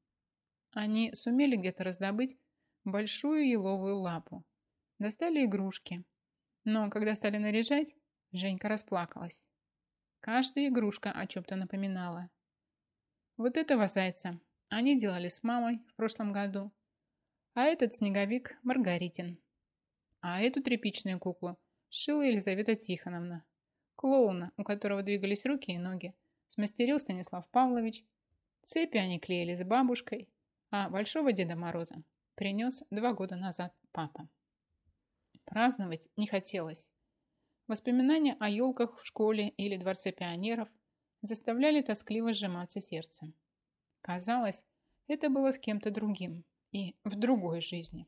Они сумели где-то раздобыть большую еловую лапу. Достали игрушки. Но когда стали наряжать, Женька расплакалась. Каждая игрушка о чем-то напоминала. Вот этого зайца они делали с мамой в прошлом году. А этот снеговик Маргаритин. А эту тряпичную куклу шила Елизавета Тихоновна. Клоуна, у которого двигались руки и ноги, смастерил Станислав Павлович. Цепи они клеили с бабушкой, а Большого Деда Мороза принес два года назад папа. Праздновать не хотелось. Воспоминания о елках в школе или дворце пионеров заставляли тоскливо сжиматься сердце. Казалось, это было с кем-то другим и в другой жизни.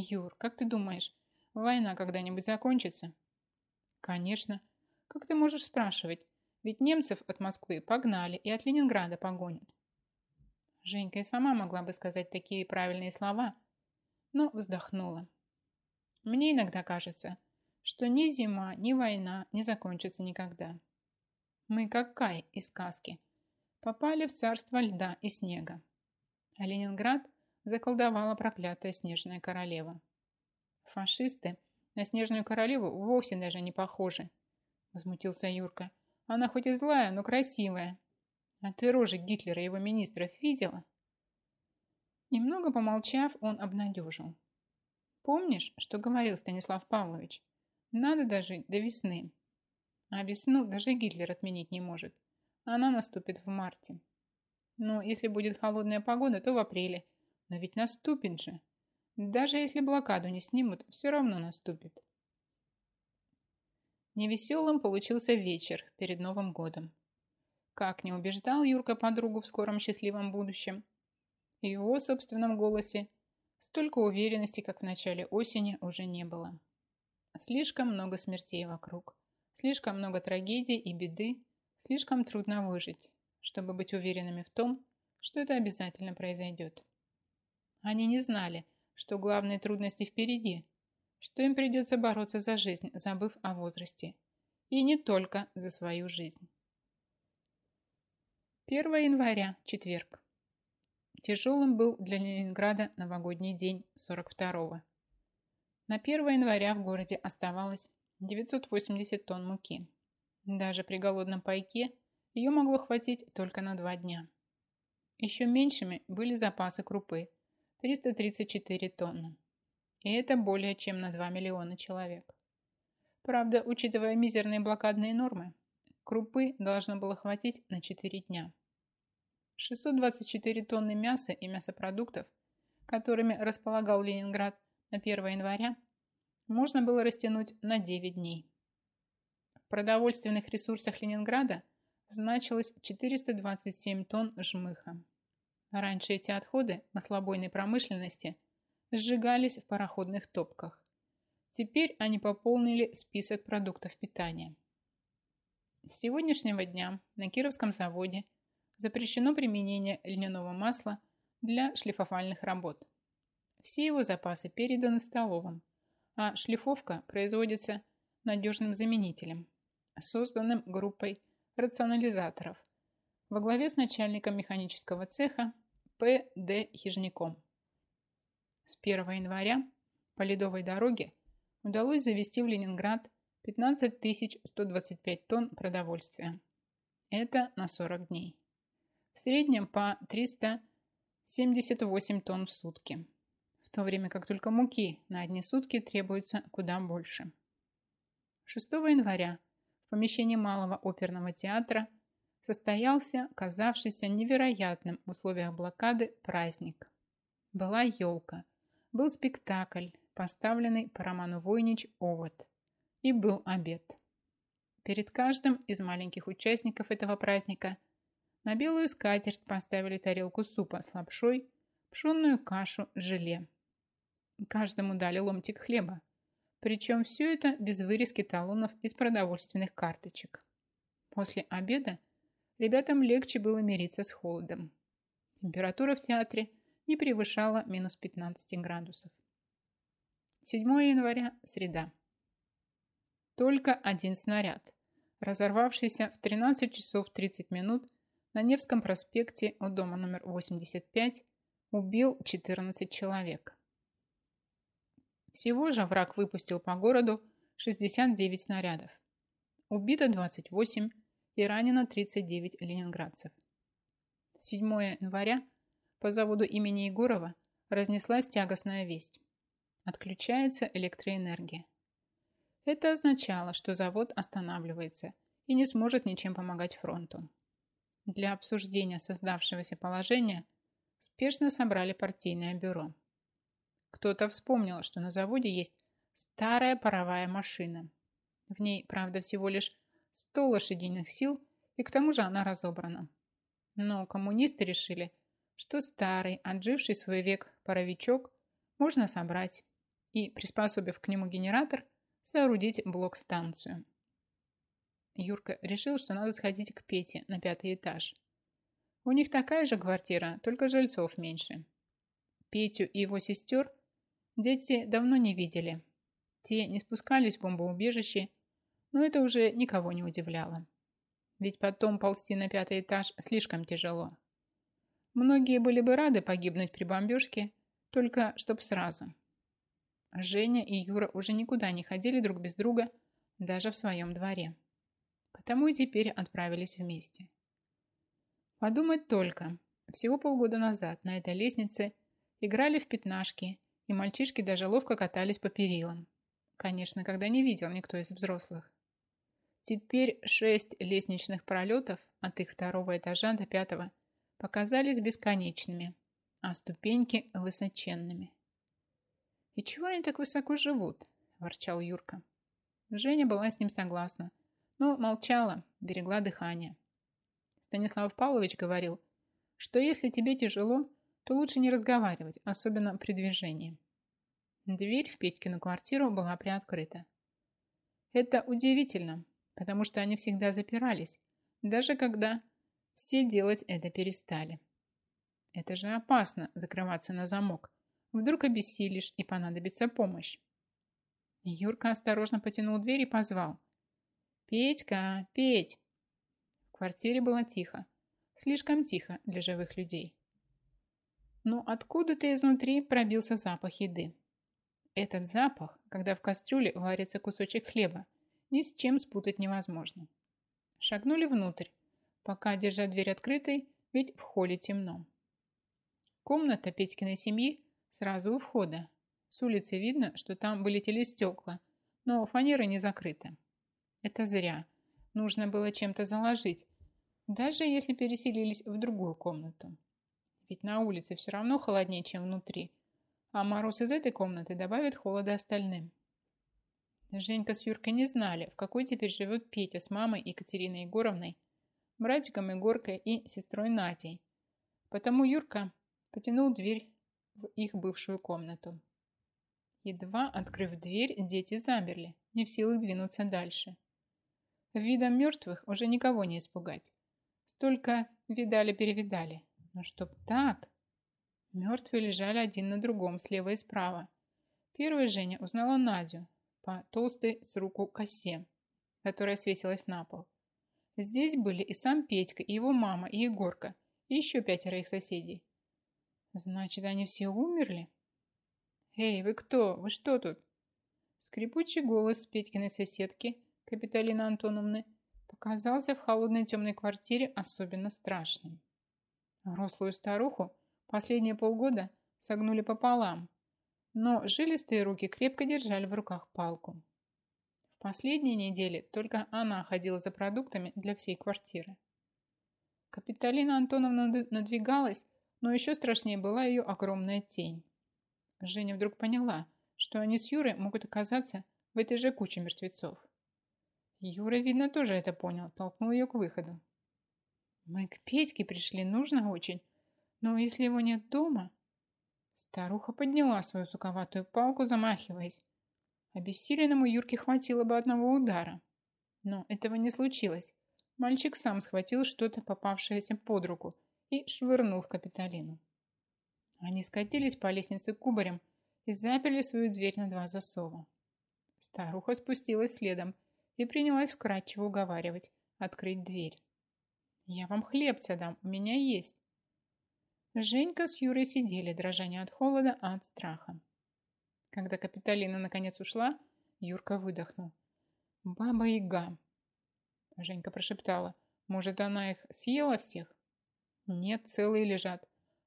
Юр, как ты думаешь, война когда-нибудь закончится? Конечно. Как ты можешь спрашивать? Ведь немцев от Москвы погнали и от Ленинграда погонят. Женька и сама могла бы сказать такие правильные слова, но вздохнула. Мне иногда кажется, что ни зима, ни война не закончатся никогда. Мы, как Кай из сказки, попали в царство льда и снега. А Ленинград заколдовала проклятая снежная королева. Фашисты на снежную королеву вовсе даже не похожи, возмутился Юрка. Она хоть и злая, но красивая. А ты рожи Гитлера и его министров видела? Немного помолчав, он обнадежил. Помнишь, что говорил Станислав Павлович? Надо дожить до весны. А весну даже Гитлер отменить не может. Она наступит в марте. Но если будет холодная погода, то в апреле. Но ведь наступит же. Даже если блокаду не снимут, все равно наступит. Невеселым получился вечер перед Новым годом. Как не убеждал Юрка подругу в скором счастливом будущем, в его собственном голосе столько уверенности, как в начале осени, уже не было. Слишком много смертей вокруг, слишком много трагедий и беды, слишком трудно выжить, чтобы быть уверенными в том, что это обязательно произойдет. Они не знали, что главные трудности впереди – что им придется бороться за жизнь, забыв о возрасте. И не только за свою жизнь. 1 января, четверг. Тяжелым был для Ленинграда новогодний день 42-го. На 1 января в городе оставалось 980 тонн муки. Даже при голодном пайке ее могло хватить только на два дня. Еще меньшими были запасы крупы – 334 тонны. И это более чем на 2 миллиона человек. Правда, учитывая мизерные блокадные нормы, крупы должно было хватить на 4 дня. 624 тонны мяса и мясопродуктов, которыми располагал Ленинград на 1 января, можно было растянуть на 9 дней. В продовольственных ресурсах Ленинграда значилось 427 тонн жмыха. Раньше эти отходы маслобойной промышленности – сжигались в пароходных топках. Теперь они пополнили список продуктов питания. С сегодняшнего дня на Кировском заводе запрещено применение льняного масла для шлифовальных работ. Все его запасы переданы столовым, а шлифовка производится надежным заменителем, созданным группой рационализаторов во главе с начальником механического цеха П. Д. Хижняком. С 1 января по ледовой дороге удалось завести в Ленинград 15 125 тонн продовольствия. Это на 40 дней. В среднем по 378 тонн в сутки. В то время как только муки на одни сутки требуется куда больше. 6 января в помещении Малого оперного театра состоялся казавшийся невероятным в условиях блокады праздник. Была елка, был спектакль, поставленный по роману Войнич «Овод», и был обед. Перед каждым из маленьких участников этого праздника на белую скатерть поставили тарелку супа с лапшой, пшенную кашу, желе. Каждому дали ломтик хлеба, причем все это без вырезки талонов из продовольственных карточек. После обеда ребятам легче было мириться с холодом. Температура в театре не превышала минус 15 градусов. 7 января, среда. Только один снаряд, разорвавшийся в 13 часов 30 минут на Невском проспекте у дома номер 85, убил 14 человек. Всего же враг выпустил по городу 69 снарядов. Убито 28 и ранено 39 ленинградцев. 7 января по заводу имени Егорова разнеслась тягостная весть. Отключается электроэнергия. Это означало, что завод останавливается и не сможет ничем помогать фронту. Для обсуждения создавшегося положения спешно собрали партийное бюро. Кто-то вспомнил, что на заводе есть старая паровая машина. В ней, правда, всего лишь 100 лошадиных сил, и к тому же она разобрана. Но коммунисты решили, что старый, отживший свой век паровичок можно собрать и, приспособив к нему генератор, соорудить блок-станцию. Юрка решил, что надо сходить к Пете на пятый этаж. У них такая же квартира, только жильцов меньше. Петю и его сестер дети давно не видели. Те не спускались в бомбоубежище, но это уже никого не удивляло. Ведь потом ползти на пятый этаж слишком тяжело. Многие были бы рады погибнуть при бомбежке, только чтоб сразу. Женя и Юра уже никуда не ходили друг без друга, даже в своем дворе. Потому и теперь отправились вместе. Подумать только, всего полгода назад на этой лестнице играли в пятнашки, и мальчишки даже ловко катались по перилам. Конечно, когда не видел никто из взрослых. Теперь шесть лестничных пролетов от их второго этажа до пятого показались бесконечными, а ступеньки высоченными. «И чего они так высоко живут?» – ворчал Юрка. Женя была с ним согласна, но молчала, берегла дыхание. Станислав Павлович говорил, что если тебе тяжело, то лучше не разговаривать, особенно при движении. Дверь в Петькину квартиру была приоткрыта. Это удивительно, потому что они всегда запирались, даже когда все делать это перестали. Это же опасно закрываться на замок. Вдруг обессилишь и понадобится помощь. Юрка осторожно потянул дверь и позвал. «Петька, Петь!» В квартире было тихо. Слишком тихо для живых людей. Но откуда-то изнутри пробился запах еды. Этот запах, когда в кастрюле варится кусочек хлеба, ни с чем спутать невозможно. Шагнули внутрь, пока держа дверь открытой, ведь в холле темно. Комната Петькиной семьи сразу у входа. С улицы видно, что там вылетели стекла, но фанера не закрыта. Это зря. Нужно было чем-то заложить, даже если переселились в другую комнату. Ведь на улице все равно холоднее, чем внутри, а мороз из этой комнаты добавит холода остальным. Женька с Юркой не знали, в какой теперь живет Петя с мамой Екатериной Егоровной, братиком Егоркой и сестрой Натей. Потому Юрка потянул дверь в их бывшую комнату. Едва открыв дверь, дети замерли, не в силах двинуться дальше. Видом мертвых уже никого не испугать. Столько видали-перевидали. Но чтоб так... Мертвые лежали один на другом, слева и справа. Первая Женя узнала Надю по толстой с руку косе, которая свесилась на пол. Здесь были и сам Петька, и его мама, и Егорка, и еще пятеро их соседей. Значит, они все умерли? Эй, вы кто? Вы что тут? Скрипучий голос Петькиной соседки, Капиталины Антоновны, показался в холодной темной квартире особенно страшным. Рослую старуху последние полгода согнули пополам, но жилистые руки крепко держали в руках палку. В последние недели только она ходила за продуктами для всей квартиры. Капиталина Антоновна надвигалась, но еще страшнее была ее огромная тень. Женя вдруг поняла, что они с Юрой могут оказаться в этой же куче мертвецов. Юра, видно, тоже это понял, толкнул ее к выходу. «Мы к Петьке пришли, нужно очень. Но если его нет дома...» Старуха подняла свою суковатую палку, замахиваясь. Обессиленному Юрке хватило бы одного удара. Но этого не случилось. Мальчик сам схватил что-то, попавшееся под руку, и швырнул в Капитолину. Они скатились по лестнице кубарем и заперли свою дверь на два засова. Старуха спустилась следом и принялась вкратчиво уговаривать открыть дверь. «Я вам хлебца дам, у меня есть». Женька с Юрой сидели, дрожа не от холода, а от страха. Когда Капитолина наконец ушла, Юрка выдохнул. «Баба-яга!» Женька прошептала. «Может, она их съела всех?» «Нет, целые лежат.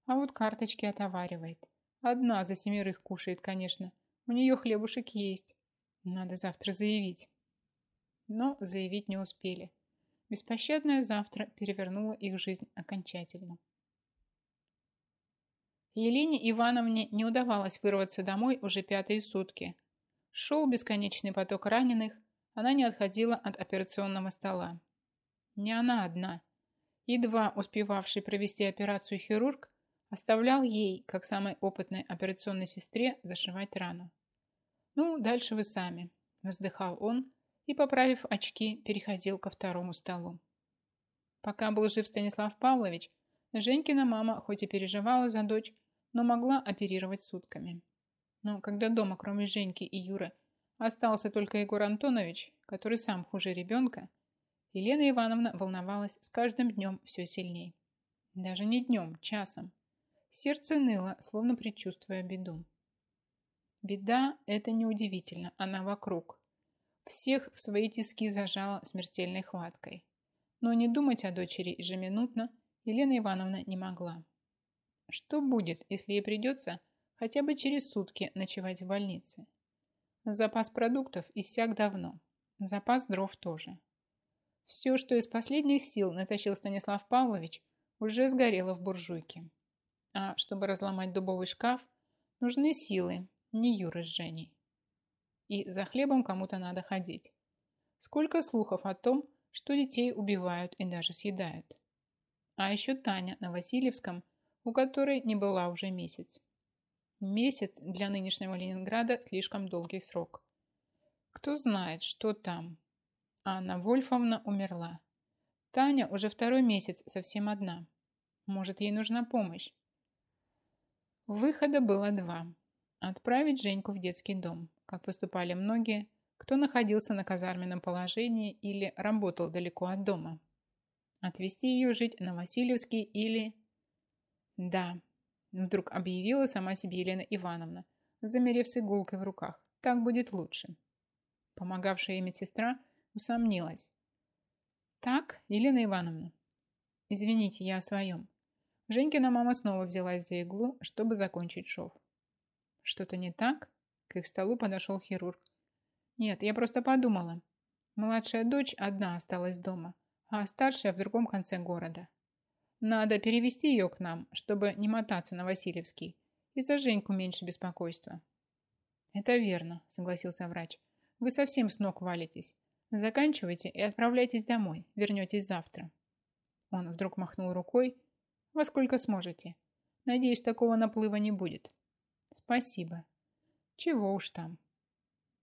А вот карточки отоваривает. Одна за семерых кушает, конечно. У нее хлебушек есть. Надо завтра заявить». Но заявить не успели. Беспощадное завтра перевернуло их жизнь окончательно. Елене Ивановне не удавалось вырваться домой уже пятые сутки. Шел бесконечный поток раненых, она не отходила от операционного стола. Не она одна. Едва успевавший провести операцию хирург оставлял ей, как самой опытной операционной сестре, зашивать рану. «Ну, дальше вы сами», – вздыхал он и, поправив очки, переходил ко второму столу. Пока был жив Станислав Павлович, Женькина мама хоть и переживала за дочь, но могла оперировать сутками. Но когда дома, кроме Женьки и Юры, остался только Егор Антонович, который сам хуже ребенка, Елена Ивановна волновалась с каждым днем все сильнее. Даже не днем, часом. Сердце ныло, словно предчувствуя беду. Беда – это неудивительно, она вокруг. Всех в свои тиски зажала смертельной хваткой. Но не думать о дочери ежеминутно Елена Ивановна не могла. Что будет, если ей придется хотя бы через сутки ночевать в больнице? Запас продуктов иссяк давно. Запас дров тоже. Все, что из последних сил натащил Станислав Павлович, уже сгорело в буржуйке. А чтобы разломать дубовый шкаф, нужны силы, не Юры с Женей. И за хлебом кому-то надо ходить. Сколько слухов о том, что детей убивают и даже съедают. А еще Таня на Васильевском у которой не была уже месяц. Месяц для нынешнего Ленинграда слишком долгий срок. Кто знает, что там. Анна Вольфовна умерла. Таня уже второй месяц совсем одна. Может, ей нужна помощь. Выхода было два. Отправить Женьку в детский дом, как поступали многие, кто находился на казарменном положении или работал далеко от дома. Отвезти ее жить на Васильевский или «Да», – вдруг объявила сама себе Елена Ивановна, замерев с иголкой в руках. «Так будет лучше». Помогавшая ей медсестра усомнилась. «Так, Елена Ивановна?» «Извините, я о своем». Женькина мама снова взялась за иглу, чтобы закончить шов. «Что-то не так?» К их столу подошел хирург. «Нет, я просто подумала. Младшая дочь одна осталась дома, а старшая в другом конце города. Надо перевести ее к нам, чтобы не мотаться на Васильевский. И за Женьку меньше беспокойства. Это верно, согласился врач. Вы совсем с ног валитесь. Заканчивайте и отправляйтесь домой. Вернетесь завтра. Он вдруг махнул рукой. Во сколько сможете. Надеюсь, такого наплыва не будет. Спасибо. Чего уж там.